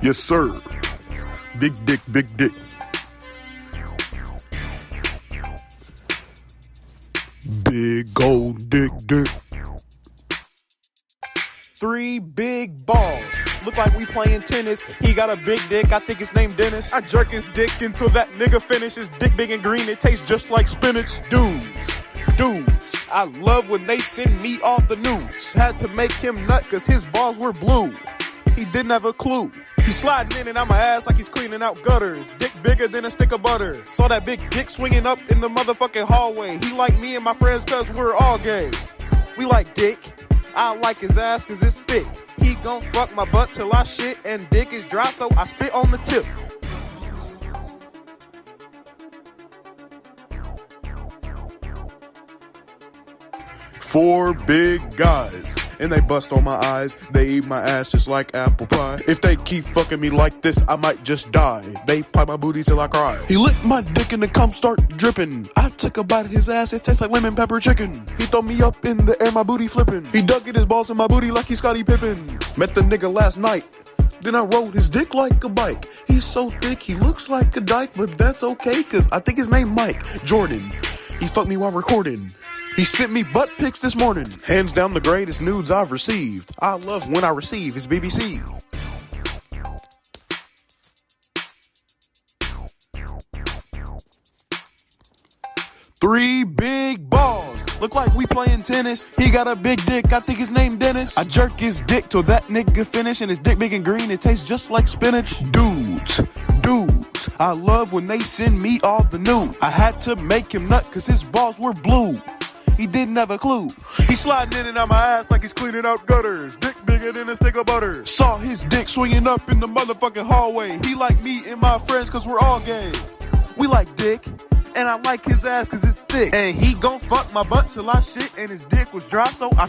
Yes, sir. Big dick, big dick. Big old dick, dick. Three big balls. Look like we playing tennis. He got a big dick. I think his name Dennis. I jerk his dick until that nigga finishes. Dick big and green. It tastes just like spinach. Dudes. Dudes. I love when they send me off the news. Had to make him nut cause his balls were blue. He didn't have a clue. He's sliding in and out my ass like he's cleaning out gutters. Dick bigger than a stick of butter. Saw that big dick swinging up in the motherfucking hallway. He like me and my friends cause we're all gay. We like dick. I like his ass cause it's thick. He gon' fuck my butt till I shit and dick is dry so I spit on the tip. Four big guys. And they bust on my eyes. They eat my ass just like apple pie. If they keep fucking me like this, I might just die. They pipe my booty till I cry. He licked my dick and the cum start dripping. I took a bite of his ass, it tastes like lemon pepper chicken. He throw me up in the air, my booty flipping. He dug in his balls in my booty like he's Scottie Pippen. Met the nigga last night. Then I rode his dick like a bike. He's so thick, he looks like a dyke, but that's okay, cause I think his name Mike Jordan. He fucked me while recording. He sent me butt pics this morning. Hands down the greatest nudes I've received. I love when I receive his BBC. Three big balls. Look like we playing tennis. He got a big dick. I think his name Dennis. I jerk his dick till that nigga finish and his dick big and green. It tastes just like spinach. Dudes, dudes. I love when they send me all the news. I had to make him nut cause his balls were blue. He didn't have a clue. He sliding in and out my ass like he's cleaning out gutters. Dick bigger than a stick of butter. Saw his dick swinging up in the motherfucking hallway. He like me and my friends cause we're all gay. We like dick. And I like his ass cause it's thick. And he gon' fuck my butt till I shit and his dick was dry so I